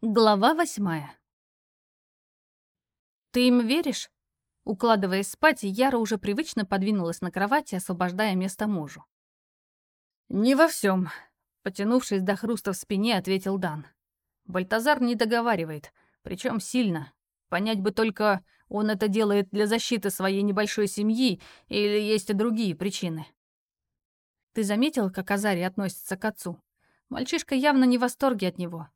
Глава восьмая. «Ты им веришь?» Укладываясь спать, Яра уже привычно подвинулась на кровати, освобождая место мужу. «Не во всем», — потянувшись до хруста в спине, ответил Дан. Бальтазар не договаривает, причем сильно. Понять бы только, он это делает для защиты своей небольшой семьи или есть и другие причины. «Ты заметил, как Азарий относится к отцу? Мальчишка явно не в восторге от него».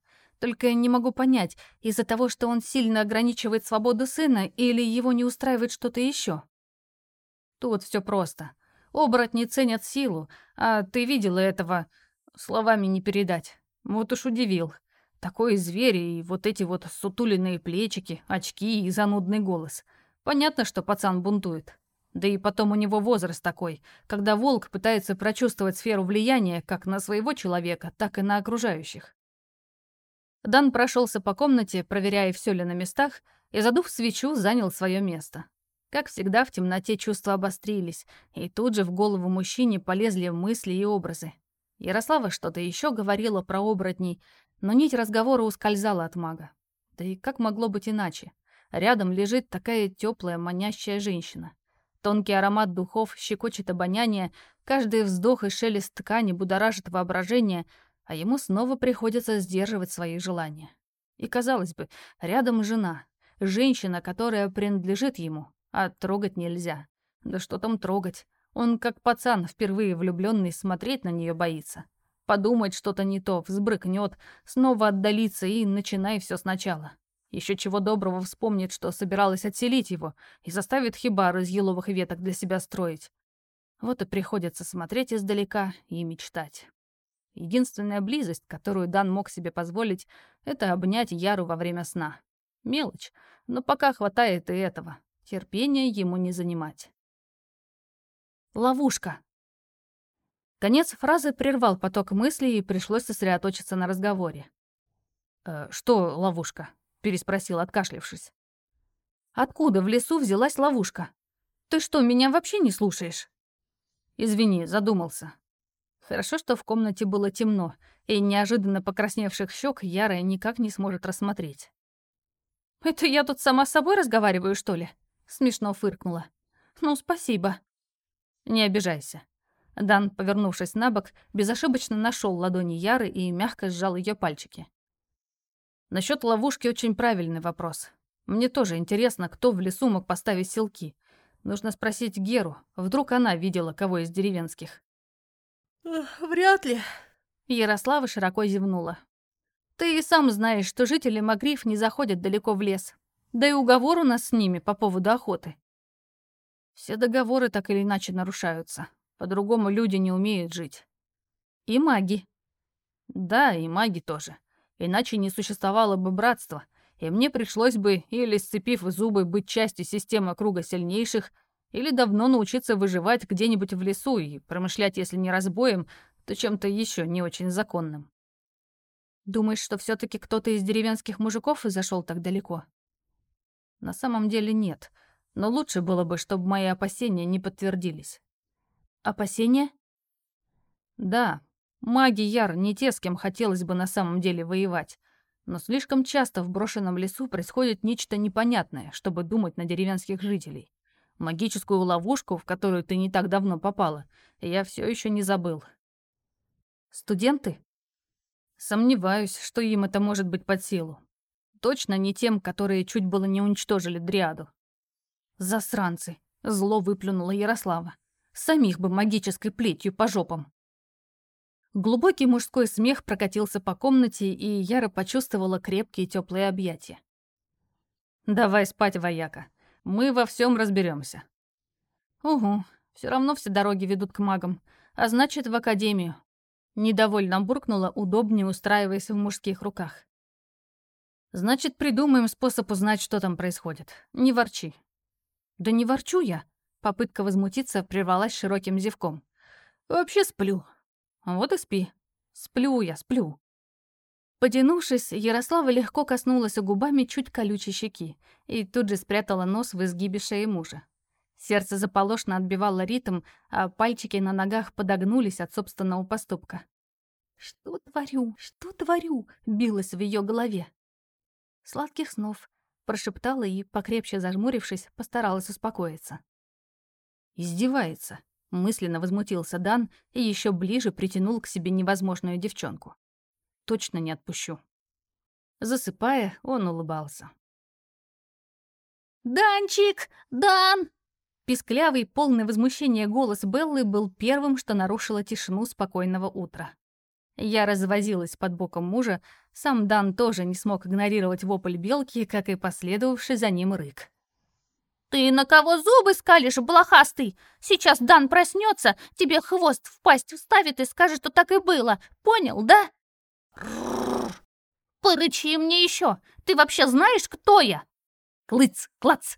Только не могу понять, из-за того, что он сильно ограничивает свободу сына, или его не устраивает что-то еще. Тут все просто. Оборотни ценят силу, а ты видела этого словами не передать. Вот уж удивил. Такой зверь и вот эти вот сутуленные плечики, очки и занудный голос. Понятно, что пацан бунтует. Да и потом у него возраст такой, когда волк пытается прочувствовать сферу влияния как на своего человека, так и на окружающих. Дан прошелся по комнате, проверяя, все ли на местах, и, задув свечу, занял свое место. Как всегда, в темноте чувства обострились, и тут же в голову мужчине полезли мысли и образы. Ярослава что-то еще говорила про оборотней, но нить разговора ускользала от мага. Да и как могло быть иначе? Рядом лежит такая теплая, манящая женщина. Тонкий аромат духов щекочет обоняние, каждый вздох и шелест ткани будоражит воображение — а ему снова приходится сдерживать свои желания. И, казалось бы, рядом жена, женщина, которая принадлежит ему, а трогать нельзя. Да что там трогать? Он, как пацан, впервые влюбленный, смотреть на нее боится. Подумать что-то не то, взбрыкнет, снова отдалиться и начинай все сначала. Еще чего доброго вспомнит, что собиралась отселить его и заставит хибар из еловых веток для себя строить. Вот и приходится смотреть издалека и мечтать. Единственная близость, которую Дан мог себе позволить, это обнять Яру во время сна. Мелочь, но пока хватает и этого. Терпения ему не занимать. Ловушка. Конец фразы прервал поток мыслей и пришлось сосредоточиться на разговоре. «Э, «Что ловушка?» — переспросил, откашлившись. «Откуда в лесу взялась ловушка? Ты что, меня вообще не слушаешь?» «Извини, задумался. Хорошо, что в комнате было темно, и неожиданно покрасневших щек Яра никак не сможет рассмотреть. «Это я тут сама с собой разговариваю, что ли?» — смешно фыркнула. «Ну, спасибо». «Не обижайся». Дан, повернувшись на бок, безошибочно нашел ладони Яры и мягко сжал ее пальчики. Насчет ловушки очень правильный вопрос. Мне тоже интересно, кто в лесу мог поставить селки. Нужно спросить Геру, вдруг она видела кого из деревенских. «Вряд ли», — Ярослава широко зевнула. «Ты и сам знаешь, что жители Магриф не заходят далеко в лес. Да и уговор у нас с ними по поводу охоты». «Все договоры так или иначе нарушаются. По-другому люди не умеют жить». «И маги». «Да, и маги тоже. Иначе не существовало бы братства, и мне пришлось бы, или сцепив зубы, быть частью системы круга сильнейших, или давно научиться выживать где-нибудь в лесу и промышлять, если не разбоем, то чем-то еще не очень законным. Думаешь, что все таки кто-то из деревенских мужиков и зашел так далеко? На самом деле нет, но лучше было бы, чтобы мои опасения не подтвердились. Опасения? Да, маги Яр не те, с кем хотелось бы на самом деле воевать, но слишком часто в брошенном лесу происходит нечто непонятное, чтобы думать на деревенских жителей. Магическую ловушку, в которую ты не так давно попала, я все еще не забыл. Студенты? Сомневаюсь, что им это может быть под силу. Точно не тем, которые чуть было не уничтожили Дриаду. Засранцы, зло выплюнула Ярослава. Самих бы магической плетью по жопам. Глубокий мужской смех прокатился по комнате, и Яра почувствовала крепкие теплые объятия. «Давай спать, вояка. Мы во всем разберемся. Угу, все равно все дороги ведут к магам, а значит, в академию. Недовольно буркнула, удобнее устраиваясь в мужских руках. Значит, придумаем способ узнать, что там происходит. Не ворчи. Да не ворчу я. Попытка возмутиться прервалась широким зевком. Вообще сплю. Вот и спи. Сплю я, сплю. Потянувшись, Ярослава легко коснулась губами чуть колючей щеки и тут же спрятала нос в изгибе шеи мужа. Сердце заполошно отбивало ритм, а пальчики на ногах подогнулись от собственного поступка. «Что творю? Что творю?» — билось в ее голове. Сладких снов, прошептала и, покрепче зажмурившись, постаралась успокоиться. Издевается. Мысленно возмутился Дан и еще ближе притянул к себе невозможную девчонку. Точно не отпущу. Засыпая, он улыбался. «Данчик! Дан!» Писклявый, полный возмущения голос Беллы был первым, что нарушило тишину спокойного утра. Я развозилась под боком мужа, сам Дан тоже не смог игнорировать вопль белки, как и последовавший за ним рык. «Ты на кого зубы скалишь, блохастый? Сейчас Дан проснется, тебе хвост в пасть вставит и скажет, что так и было. Понял, да?» «Порычи мне еще! Ты вообще знаешь, кто я?» «Клыц, клац!»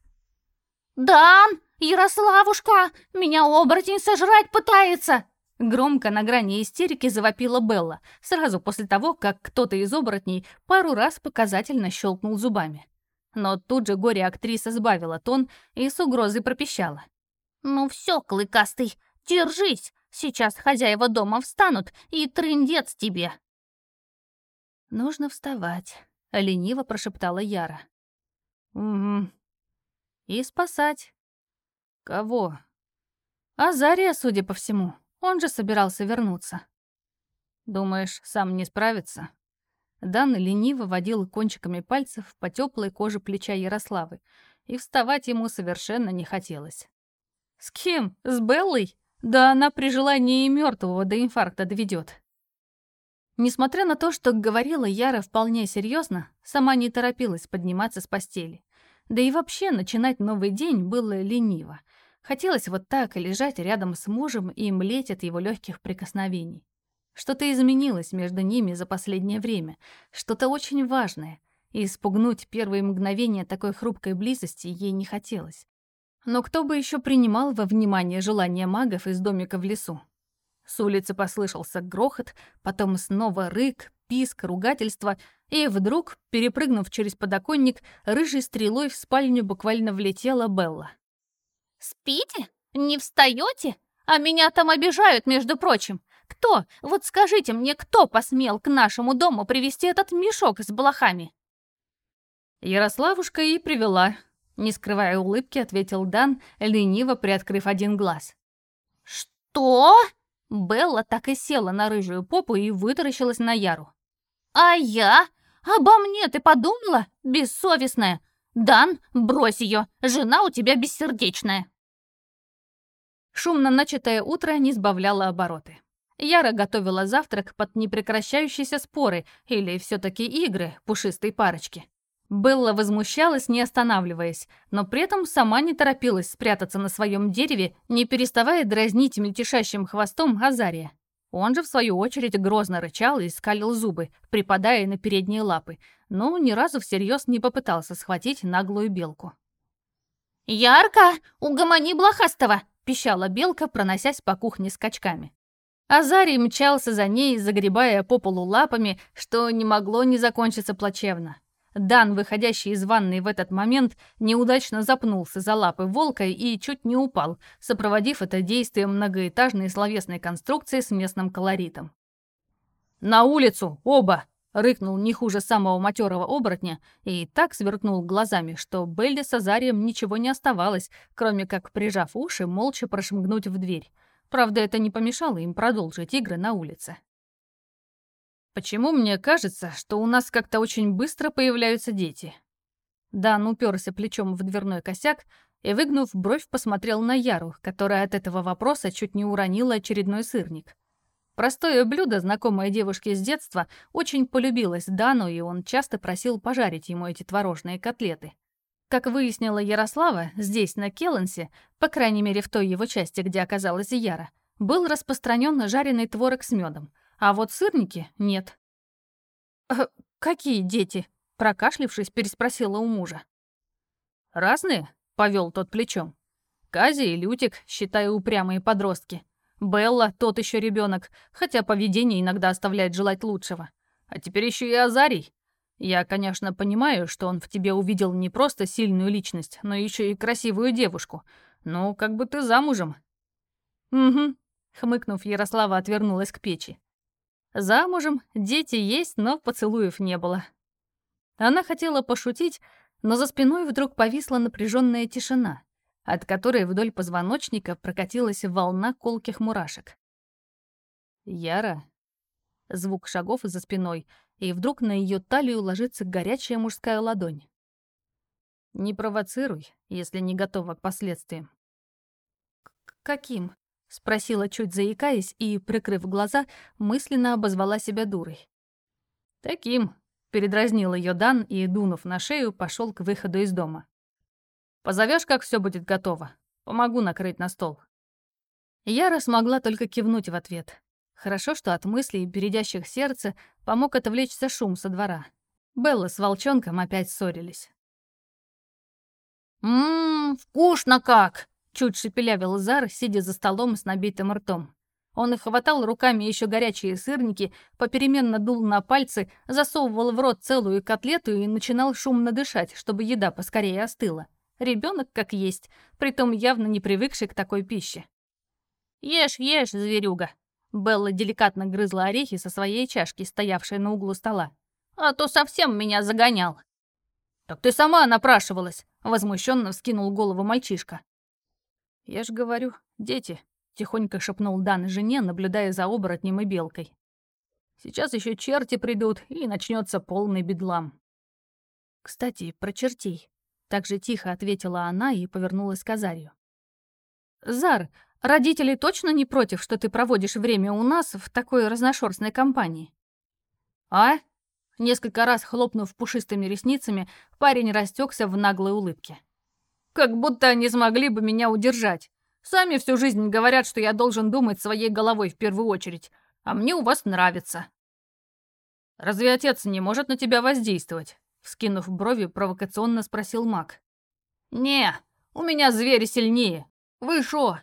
«Дан! Ярославушка! Меня оборотень сожрать пытается!» Громко на грани истерики завопила Белла, сразу после того, как кто-то из оборотней пару раз показательно щелкнул зубами. Но тут же горе-актриса сбавила тон и с угрозой пропищала. «Ну все, клыкастый, держись! Сейчас хозяева дома встанут, и трындец тебе!» «Нужно вставать», — лениво прошептала Яра. «Угу. И спасать. Кого?» «Азария, судя по всему». Он же собирался вернуться. Думаешь, сам не справится? Дан лениво водил кончиками пальцев по теплой коже плеча Ярославы, и вставать ему совершенно не хотелось. С кем? С Беллой? Да она при желании и мертвого до инфаркта доведет. Несмотря на то, что говорила Яра вполне серьезно, сама не торопилась подниматься с постели. Да и вообще начинать новый день было лениво. Хотелось вот так лежать рядом с мужем и млеть от его легких прикосновений. Что-то изменилось между ними за последнее время, что-то очень важное, и испугнуть первые мгновения такой хрупкой близости ей не хотелось. Но кто бы еще принимал во внимание желания магов из домика в лесу? С улицы послышался грохот, потом снова рык, писк, ругательство, и вдруг, перепрыгнув через подоконник, рыжей стрелой в спальню буквально влетела Белла. «Спите? Не встаете? А меня там обижают, между прочим. Кто? Вот скажите мне, кто посмел к нашему дому привезти этот мешок с блохами?» Ярославушка и привела. Не скрывая улыбки, ответил Дан, лениво приоткрыв один глаз. «Что?» Белла так и села на рыжую попу и вытаращилась на Яру. «А я? Обо мне ты подумала, бессовестная? Дан, брось ее, жена у тебя бессердечная!» Шумно начатое утро не сбавляло обороты. Яра готовила завтрак под непрекращающиеся споры или все-таки игры пушистой парочки. Белла возмущалась, не останавливаясь, но при этом сама не торопилась спрятаться на своем дереве, не переставая дразнить мельтешащим хвостом Азария. Он же, в свою очередь, грозно рычал и скалил зубы, припадая на передние лапы, но ни разу всерьез не попытался схватить наглую белку. «Ярко! Угомони блохастого!» пищала белка, проносясь по кухне скачками. Азарий мчался за ней, загребая по полу лапами, что не могло не закончиться плачевно. Дан, выходящий из ванной в этот момент, неудачно запнулся за лапы волка и чуть не упал, сопроводив это действием многоэтажной словесной конструкции с местным колоритом. «На улицу! Оба!» Рыкнул не хуже самого матерого оборотня и так сверкнул глазами, что Белли с Азарием ничего не оставалось, кроме как, прижав уши, молча прошмыгнуть в дверь. Правда, это не помешало им продолжить игры на улице. «Почему мне кажется, что у нас как-то очень быстро появляются дети?» Дан уперся плечом в дверной косяк и, выгнув бровь, посмотрел на Яру, которая от этого вопроса чуть не уронила очередной сырник. Простое блюдо, знакомое девушке с детства, очень полюбилось Дану, и он часто просил пожарить ему эти творожные котлеты. Как выяснила Ярослава, здесь, на Келленсе, по крайней мере в той его части, где оказалась Яра, был распространен жареный творог с медом, а вот сырники нет. «Э, «Какие дети?» — прокашлившись, переспросила у мужа. «Разные?» — повел тот плечом. «Кази и Лютик, считаю, упрямые подростки. Белла тот еще ребенок, хотя поведение иногда оставляет желать лучшего. А теперь еще и Азарий. Я, конечно, понимаю, что он в тебе увидел не просто сильную личность, но еще и красивую девушку. Ну, как бы ты замужем. Угу. Хмыкнув, Ярослава отвернулась к печи. Замужем, дети есть, но поцелуев не было. Она хотела пошутить, но за спиной вдруг повисла напряженная тишина, от которой вдоль позвоночника прокатилась волна колких мурашек. «Яра?» Звук шагов за спиной, и вдруг на ее талию ложится горячая мужская ладонь. «Не провоцируй, если не готова к последствиям». «К каким?» — спросила, чуть заикаясь, и, прикрыв глаза, мысленно обозвала себя дурой. «Таким», — передразнил ее Дан и, дунув на шею, пошел к выходу из дома. Позовешь, как все будет готово. Помогу накрыть на стол». Яра смогла только кивнуть в ответ. Хорошо, что от мыслей, бередящих сердце, помог отвлечься шум со двора. Белла с волчонком опять ссорились. «Ммм, вкусно как!» — чуть шепелявил Зар, сидя за столом с набитым ртом. Он и хватал руками еще горячие сырники, попеременно дул на пальцы, засовывал в рот целую котлету и начинал шумно дышать, чтобы еда поскорее остыла. Ребенок как есть, притом явно не привыкший к такой пище. «Ешь, ешь, зверюга!» Белла деликатно грызла орехи со своей чашки, стоявшей на углу стола. «А то совсем меня загонял!» «Так ты сама напрашивалась!» — возмущенно вскинул голову мальчишка. «Я ж говорю, дети!» — тихонько шепнул Дан жене, наблюдая за оборотнем и белкой. «Сейчас еще черти придут, и начнется полный бедлам». «Кстати, про чертей», — так же тихо ответила она и повернулась к Азарию. «Зар, Родители точно не против, что ты проводишь время у нас в такой разношерстной компании?» «А?» Несколько раз хлопнув пушистыми ресницами, парень растекся в наглой улыбке. «Как будто они смогли бы меня удержать. Сами всю жизнь говорят, что я должен думать своей головой в первую очередь, а мне у вас нравится». «Разве отец не может на тебя воздействовать?» Вскинув брови, провокационно спросил маг. «Не, у меня звери сильнее. Вы шо,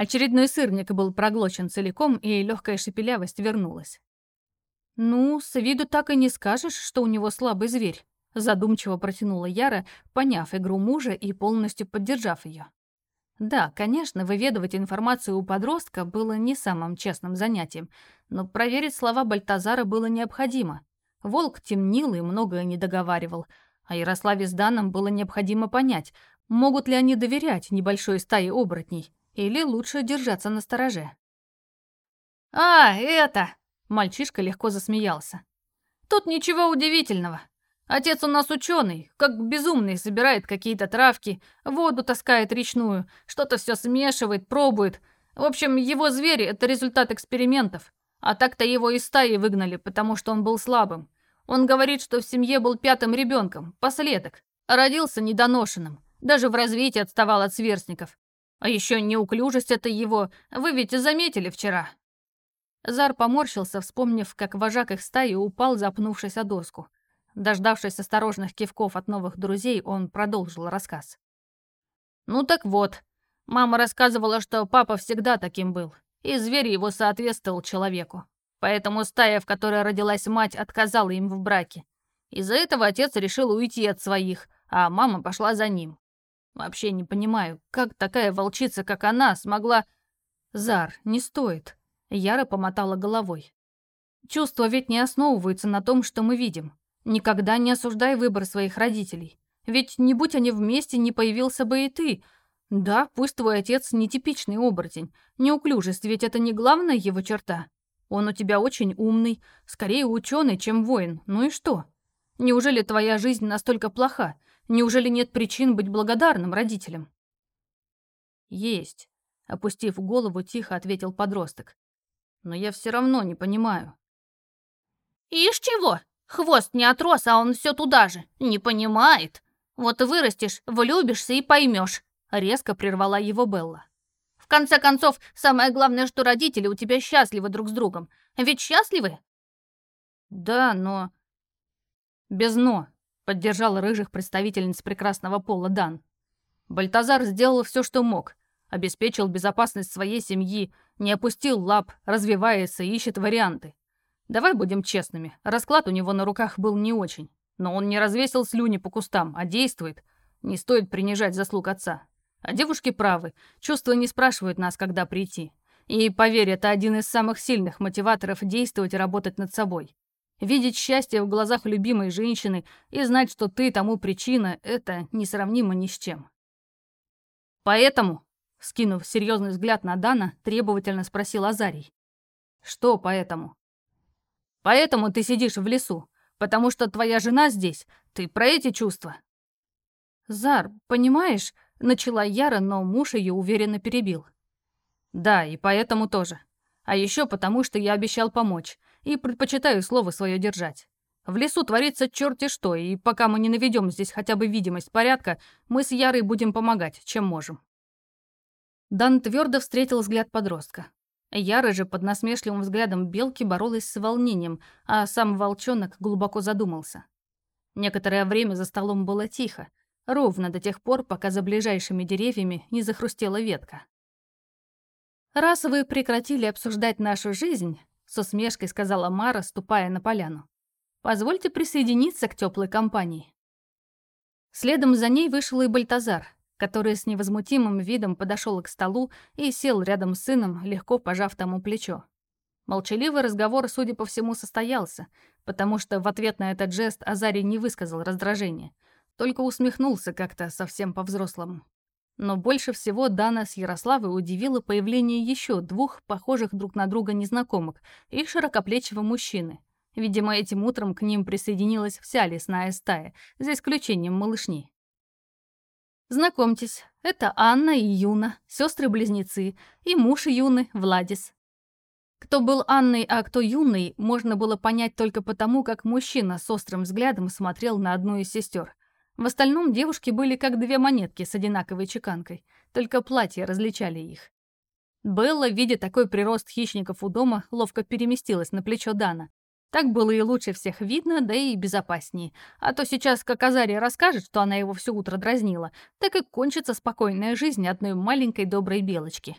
Очередной сырник был проглочен целиком, и легкая шепелявость вернулась. «Ну, с виду так и не скажешь, что у него слабый зверь», задумчиво протянула Яра, поняв игру мужа и полностью поддержав ее. Да, конечно, выведывать информацию у подростка было не самым честным занятием, но проверить слова Бальтазара было необходимо. Волк темнил и многое не договаривал, а Ярославе с Даном было необходимо понять, могут ли они доверять небольшой стае оборотней, или лучше держаться на стороже? «А, это...» — мальчишка легко засмеялся. «Тут ничего удивительного. Отец у нас ученый, как безумный, собирает какие-то травки, воду таскает речную, что-то все смешивает, пробует. В общем, его звери — это результат экспериментов. А так-то его из стаи выгнали, потому что он был слабым. Он говорит, что в семье был пятым ребенком, последок, родился недоношенным, даже в развитии отставал от сверстников. А еще неуклюжесть это его, вы ведь заметили вчера». Зар поморщился, вспомнив, как вожак их стаи упал, запнувшись о доску. Дождавшись осторожных кивков от новых друзей, он продолжил рассказ. «Ну так вот, мама рассказывала, что папа всегда таким был, и зверь его соответствовал человеку. Поэтому стая, в которой родилась мать, отказала им в браке. Из-за этого отец решил уйти от своих, а мама пошла за ним. Вообще не понимаю, как такая волчица, как она, смогла... Зар, не стоит. Яра помотала головой. Чувства ведь не основываются на том, что мы видим. Никогда не осуждай выбор своих родителей. Ведь не будь они вместе, не появился бы и ты. Да, пусть твой отец нетипичный оборотень. Неуклюжесть, ведь это не главная его черта. Он у тебя очень умный, скорее ученый, чем воин. Ну и что? Неужели твоя жизнь настолько плоха? Неужели нет причин быть благодарным родителям? Есть, опустив голову, тихо ответил подросток. Но я все равно не понимаю. Ишь чего? Хвост не отрос, а он все туда же. Не понимает. Вот вырастешь, влюбишься и поймешь. Резко прервала его Белла. В конце концов, самое главное, что родители у тебя счастливы друг с другом. Ведь счастливы? Да, но... Без «но», поддержал рыжих представительниц прекрасного пола Дан. Бальтазар сделал все, что мог, обеспечил безопасность своей семьи, не опустил лап, развивается и ищет варианты. Давай будем честными, расклад у него на руках был не очень, но он не развесил слюни по кустам, а действует. Не стоит принижать заслуг отца. А девушки правы, чувства не спрашивают нас, когда прийти. И, поверь, это один из самых сильных мотиваторов действовать и работать над собой. Видеть счастье в глазах любимой женщины и знать, что ты тому причина, это несравнимо ни с чем. Поэтому, скинув серьезный взгляд на Дана, требовательно спросил Азарий. Что поэтому? Поэтому ты сидишь в лесу, потому что твоя жена здесь. Ты про эти чувства? Зар, понимаешь, начала Яра, но муж ее уверенно перебил. Да, и поэтому тоже. А еще потому, что я обещал помочь и предпочитаю слово свое держать. В лесу творится черти что, и пока мы не наведем здесь хотя бы видимость порядка, мы с Ярой будем помогать, чем можем». Дан твердо встретил взгляд подростка. Яра же под насмешливым взглядом белки боролась с волнением, а сам волчонок глубоко задумался. Некоторое время за столом было тихо, ровно до тех пор, пока за ближайшими деревьями не захрустела ветка. «Раз вы прекратили обсуждать нашу жизнь, с усмешкой сказала Мара, ступая на поляну. «Позвольте присоединиться к теплой компании». Следом за ней вышел и Бальтазар, который с невозмутимым видом подошел к столу и сел рядом с сыном, легко пожав тому плечо. Молчаливый разговор, судя по всему, состоялся, потому что в ответ на этот жест Азарий не высказал раздражения, только усмехнулся как-то совсем по-взрослому. Но больше всего Дана с Ярославой удивило появление еще двух похожих друг на друга незнакомок и широкоплечего мужчины. Видимо, этим утром к ним присоединилась вся лесная стая, за исключением малышни. Знакомьтесь, это Анна и Юна, сестры-близнецы, и муж Юны, Владис. Кто был Анной, а кто Юной, можно было понять только потому, как мужчина с острым взглядом смотрел на одну из сестер. В остальном девушки были как две монетки с одинаковой чеканкой, только платья различали их. Белла, видя такой прирост хищников у дома, ловко переместилась на плечо Дана. Так было и лучше всех видно, да и безопаснее. А то сейчас, как Азария расскажет, что она его все утро дразнила, так и кончится спокойная жизнь одной маленькой доброй белочки.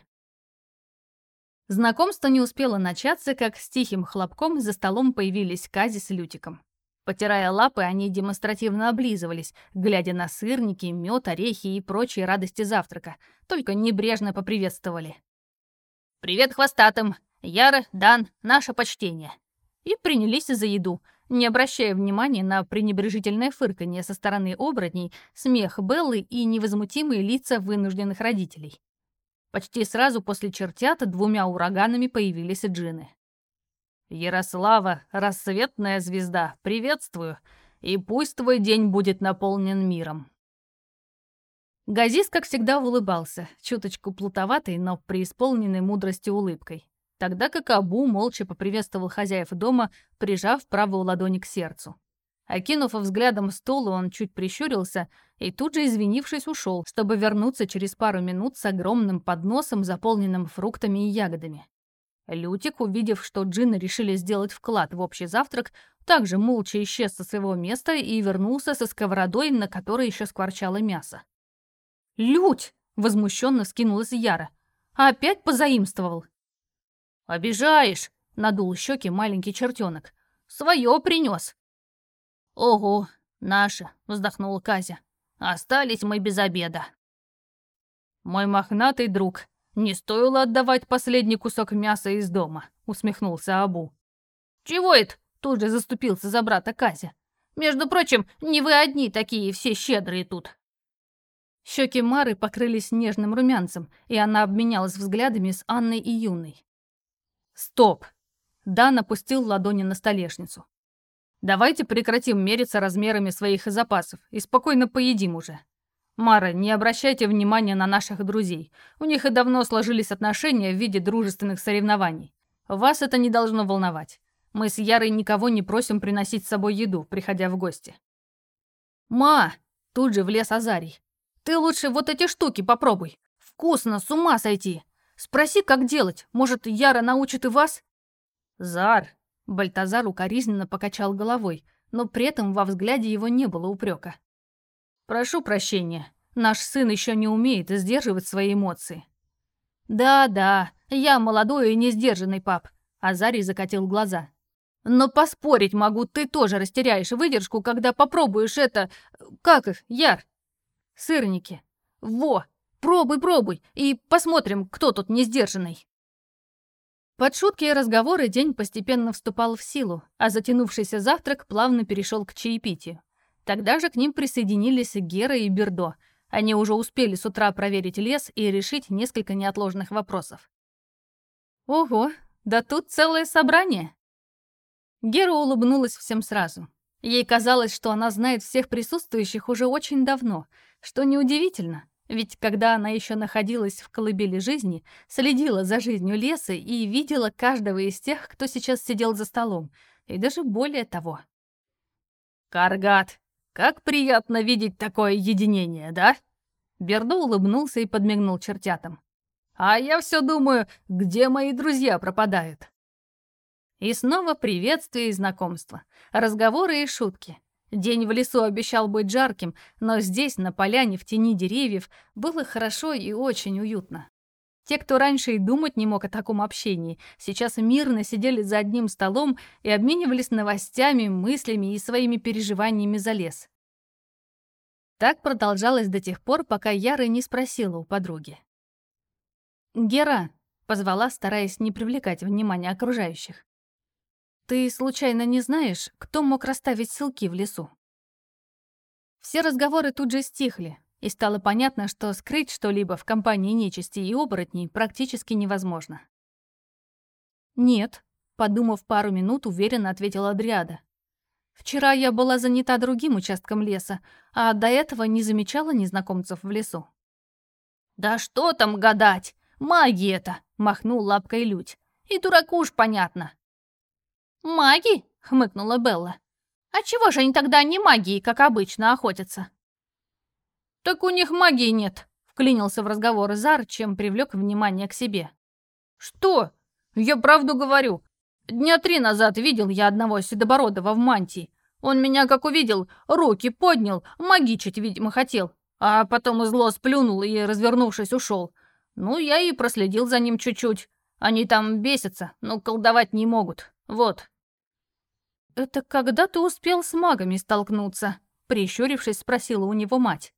Знакомство не успело начаться, как с тихим хлопком за столом появились Кази с Лютиком. Потирая лапы, они демонстративно облизывались, глядя на сырники, мед, орехи и прочие радости завтрака, только небрежно поприветствовали. «Привет хвостатым! Яра, Дан, наше почтение!» И принялись за еду, не обращая внимания на пренебрежительное фырканье со стороны оборотней, смех Беллы и невозмутимые лица вынужденных родителей. Почти сразу после чертят двумя ураганами появились джины. Ярослава, рассветная звезда, приветствую, и пусть твой день будет наполнен миром. Газис, как всегда, улыбался, чуточку плутоватой, но преисполненной мудрости улыбкой. Тогда как Абу молча поприветствовал хозяев дома, прижав правую ладонь к сердцу. Окинув взглядом стол, он чуть прищурился и тут же, извинившись, ушел, чтобы вернуться через пару минут с огромным подносом, заполненным фруктами и ягодами. Лютик, увидев, что джинны решили сделать вклад в общий завтрак, также молча исчез со своего места и вернулся со сковородой, на которой еще скворчало мясо. «Лють!» — возмущенно скинулась Яра. «Опять позаимствовал?» «Обижаешь!» — надул щеки маленький чертенок. «Свое принес!» «Ого, наше!» — вздохнула Казя. «Остались мы без обеда». «Мой мохнатый друг, «Не стоило отдавать последний кусок мяса из дома», — усмехнулся Абу. «Чего это?» — тут же заступился за брата Казя. «Между прочим, не вы одни такие все щедрые тут». Щеки Мары покрылись нежным румянцем, и она обменялась взглядами с Анной и Юной. «Стоп!» — Дан опустил ладони на столешницу. «Давайте прекратим мериться размерами своих запасов и спокойно поедим уже. Мара, не обращайте внимания на наших друзей. У них и давно сложились отношения в виде дружественных соревнований. Вас это не должно волновать. Мы с Ярой никого не просим приносить с собой еду, приходя в гости. Ма, тут же влез Азарий. Ты лучше вот эти штуки попробуй. Вкусно, с ума сойти. Спроси, как делать. Может, Яра научит и вас? Зар. Бальтазар укоризненно покачал головой, но при этом во взгляде его не было упрека. Прошу прощения, наш сын еще не умеет сдерживать свои эмоции. Да-да, я молодой и не сдержанный пап. Азарий закатил глаза. Но поспорить могу, ты тоже растеряешь выдержку, когда попробуешь это... Как их, Яр? Сырники. Во, пробуй, пробуй, и посмотрим, кто тут не сдержанный. Под шутки и разговоры день постепенно вступал в силу, а затянувшийся завтрак плавно перешел к чаепитию. Тогда же к ним присоединились Гера и Бердо. Они уже успели с утра проверить лес и решить несколько неотложных вопросов. «Ого, да тут целое собрание!» Гера улыбнулась всем сразу. Ей казалось, что она знает всех присутствующих уже очень давно, что неудивительно, ведь когда она еще находилась в колыбели жизни, следила за жизнью леса и видела каждого из тех, кто сейчас сидел за столом, и даже более того. «Каргат, как приятно видеть такое единение, да?» Бердо улыбнулся и подмигнул чертятам. «А я все думаю, где мои друзья пропадают?» И снова приветствие и знакомство, разговоры и шутки. День в лесу обещал быть жарким, но здесь, на поляне, в тени деревьев, было хорошо и очень уютно. Те, кто раньше и думать не мог о таком общении, сейчас мирно сидели за одним столом и обменивались новостями, мыслями и своими переживаниями за лес. Так продолжалось до тех пор, пока Яра не спросила у подруги. «Гера», — позвала, стараясь не привлекать внимания окружающих, ты случайно не знаешь, кто мог расставить ссылки в лесу? Все разговоры тут же стихли, и стало понятно, что скрыть что-либо в компании нечисти и оборотней практически невозможно. «Нет», — подумав пару минут, уверенно ответила Адриада. «Вчера я была занята другим участком леса, а до этого не замечала незнакомцев в лесу». «Да что там гадать! Магия это!» — махнул лапкой Людь. «И дураку уж понятно. «Маги?» — хмыкнула Белла. «А чего же они тогда не магией, как обычно, охотятся?» «Так у них магии нет», — вклинился в разговор Зар, чем привлек внимание к себе. «Что? Я правду говорю. Дня три назад видел я одного седобородого в мантии. Он меня, как увидел, руки поднял, магичить, видимо, хотел. А потом зло сплюнул и, развернувшись, ушел. Ну, я и проследил за ним чуть-чуть. Они там бесятся, но колдовать не могут. Вот». «Это когда ты успел с магами столкнуться?» Прищурившись, спросила у него мать.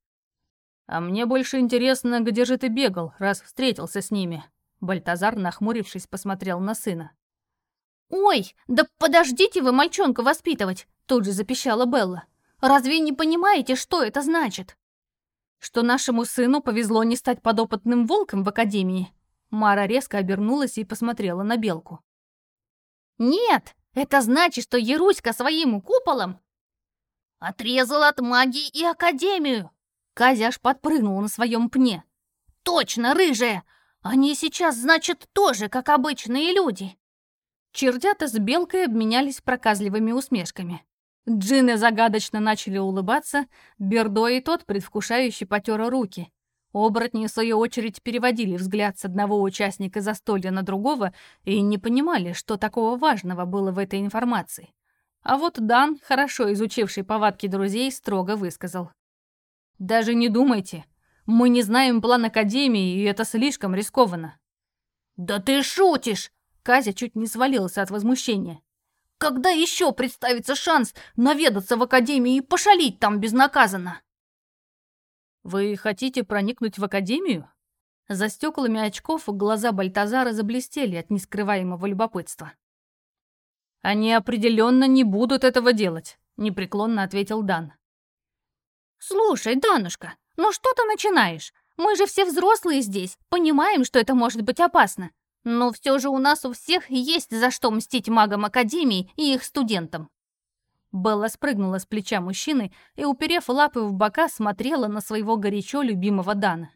«А мне больше интересно, где же ты бегал, раз встретился с ними?» Бальтазар, нахмурившись, посмотрел на сына. «Ой, да подождите вы мальчонку воспитывать!» Тут же запищала Белла. «Разве не понимаете, что это значит?» «Что нашему сыну повезло не стать подопытным волком в академии?» Мара резко обернулась и посмотрела на Белку. «Нет, это значит, что Яруська своим куполом отрезал от магии и Академию. Казя аж подпрыгнула на своем пне. Точно, рыжая! Они сейчас, значит, тоже, как обычные люди. Чердята с Белкой обменялись проказливыми усмешками. Джины загадочно начали улыбаться, Бердо и тот предвкушающе потер руки. Оборотни, в свою очередь, переводили взгляд с одного участника застолья на другого и не понимали, что такого важного было в этой информации. А вот Дан, хорошо изучивший повадки друзей, строго высказал. «Даже не думайте. Мы не знаем план Академии, и это слишком рискованно». «Да ты шутишь!» Казя чуть не свалился от возмущения. «Когда еще представится шанс наведаться в Академию и пошалить там безнаказанно?» «Вы хотите проникнуть в академию?» За стеклами очков глаза Бальтазара заблестели от нескрываемого любопытства. «Они определенно не будут этого делать», — непреклонно ответил Дан. «Слушай, Данушка, ну что ты начинаешь? Мы же все взрослые здесь, понимаем, что это может быть опасно. Но все же у нас у всех есть за что мстить магам Академии и их студентам. Белла спрыгнула с плеча мужчины и, уперев лапы в бока, смотрела на своего горячо любимого Дана.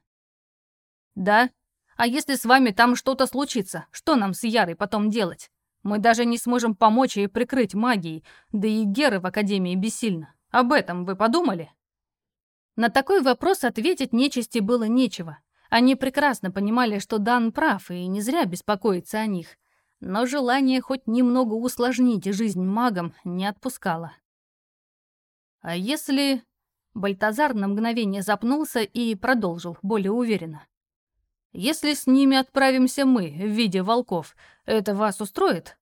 «Да? А если с вами там что-то случится, что нам с Ярой потом делать? Мы даже не сможем помочь ей прикрыть магией, да и Геры в Академии бессильно. Об этом вы подумали?» На такой вопрос ответить нечисти было нечего. Они прекрасно понимали, что Дан прав и не зря беспокоится о них — но желание хоть немного усложнить жизнь магам не отпускало. «А если...» Бальтазар на мгновение запнулся и продолжил более уверенно. «Если с ними отправимся мы в виде волков, это вас устроит?»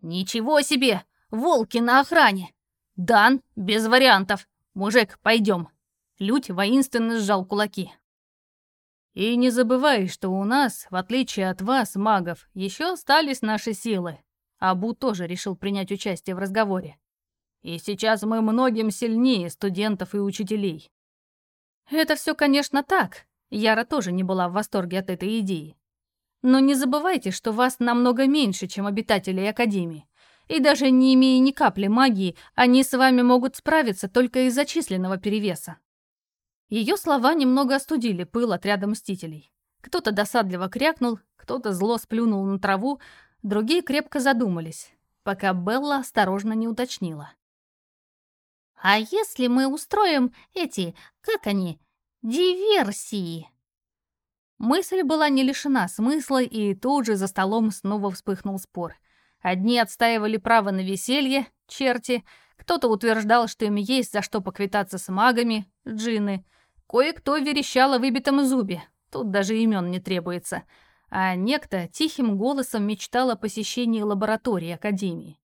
«Ничего себе! Волки на охране! Дан, без вариантов! Мужик, пойдем!» Людь воинственно сжал кулаки. И не забывай, что у нас, в отличие от вас, магов, еще остались наши силы. Абу тоже решил принять участие в разговоре. И сейчас мы многим сильнее студентов и учителей. Это все, конечно, так. Яра тоже не была в восторге от этой идеи. Но не забывайте, что вас намного меньше, чем обитателей Академии. И даже не имея ни капли магии, они с вами могут справиться только из-за численного перевеса. Ее слова немного остудили пыл отряда мстителей. Кто-то досадливо крякнул, кто-то зло сплюнул на траву, другие крепко задумались, пока Белла осторожно не уточнила. «А если мы устроим эти, как они, диверсии?» Мысль была не лишена смысла, и тут же за столом снова вспыхнул спор. Одни отстаивали право на веселье, черти, кто-то утверждал, что им есть за что поквитаться с магами, джинны, Кое-кто верещал о выбитом зубе, тут даже имен не требуется, а некто тихим голосом мечтал о посещении лаборатории Академии.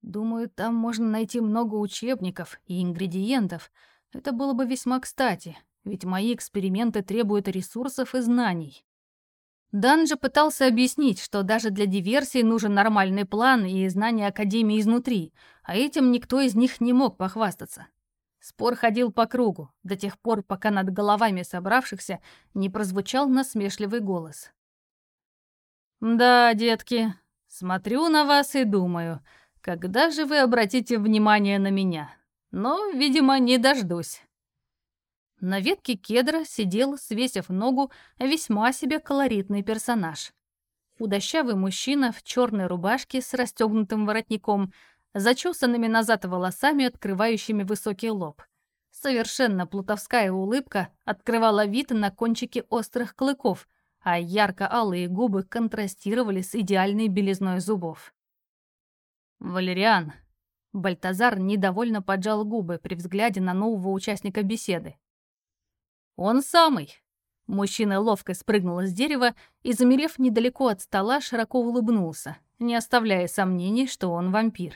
Думаю, там можно найти много учебников и ингредиентов. Это было бы весьма кстати, ведь мои эксперименты требуют ресурсов и знаний. Дан же пытался объяснить, что даже для диверсии нужен нормальный план и знания Академии изнутри, а этим никто из них не мог похвастаться. Спор ходил по кругу, до тех пор, пока над головами собравшихся не прозвучал насмешливый голос. «Да, детки, смотрю на вас и думаю, когда же вы обратите внимание на меня? Но, видимо, не дождусь». На ветке кедра сидел, свесив ногу, весьма себе колоритный персонаж. Худощавый мужчина в черной рубашке с расстегнутым воротником – зачесанными назад волосами, открывающими высокий лоб. Совершенно плутовская улыбка открывала вид на кончики острых клыков, а ярко-алые губы контрастировали с идеальной белизной зубов. «Валериан!» Бальтазар недовольно поджал губы при взгляде на нового участника беседы. «Он самый!» Мужчина ловко спрыгнул с дерева и, замерев недалеко от стола, широко улыбнулся, не оставляя сомнений, что он вампир.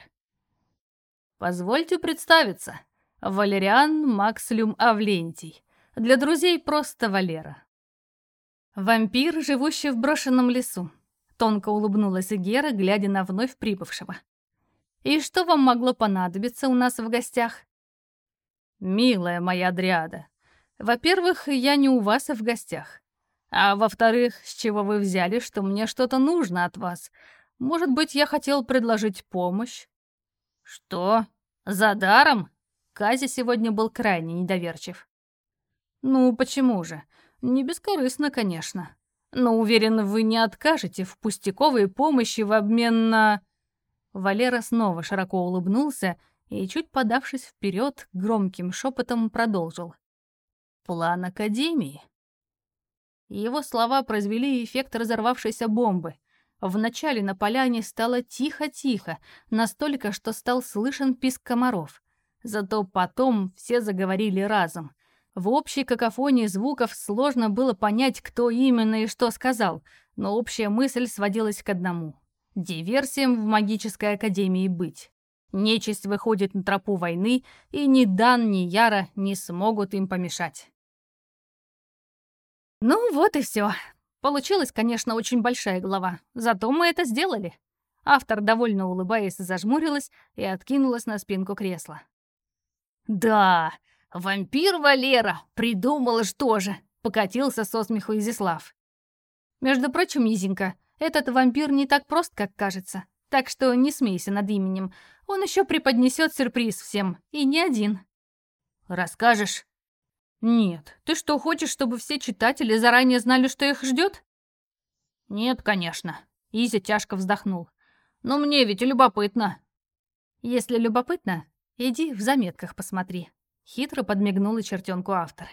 Позвольте представиться. Валериан Макслюм Авлентий. Для друзей просто Валера. Вампир, живущий в брошенном лесу. Тонко улыбнулась Гера, глядя на вновь прибывшего. «И что вам могло понадобиться у нас в гостях?» «Милая моя Дриада, во-первых, я не у вас, а в гостях. А во-вторых, с чего вы взяли, что мне что-то нужно от вас? Может быть, я хотел предложить помощь? «Что? За даром?» Кази сегодня был крайне недоверчив. «Ну, почему же? Не бескорыстно, конечно. Но уверен, вы не откажете в пустяковой помощи в обмен на...» Валера снова широко улыбнулся и, чуть подавшись вперед, громким шепотом продолжил. «План Академии». Его слова произвели эффект разорвавшейся бомбы — Вначале на поляне стало тихо-тихо, настолько, что стал слышен писк комаров. Зато потом все заговорили разом. В общей какофонии звуков сложно было понять, кто именно и что сказал, но общая мысль сводилась к одному. Диверсиям в магической академии быть. Нечисть выходит на тропу войны, и ни Дан, ни Яра не смогут им помешать. Ну вот и все. Получилась, конечно, очень большая глава, зато мы это сделали. Автор, довольно улыбаясь, зажмурилась и откинулась на спинку кресла. «Да, вампир Валера, придумала что же!» — покатился со смеху Изислав. «Между прочим, Изенька, этот вампир не так прост, как кажется, так что не смейся над именем. Он еще преподнесет сюрприз всем, и не один». «Расскажешь?» «Нет. Ты что, хочешь, чтобы все читатели заранее знали, что их ждет?» «Нет, конечно». Изя тяжко вздохнул. «Но мне ведь любопытно». «Если любопытно, иди в заметках посмотри». Хитро подмигнул и чертенку автор.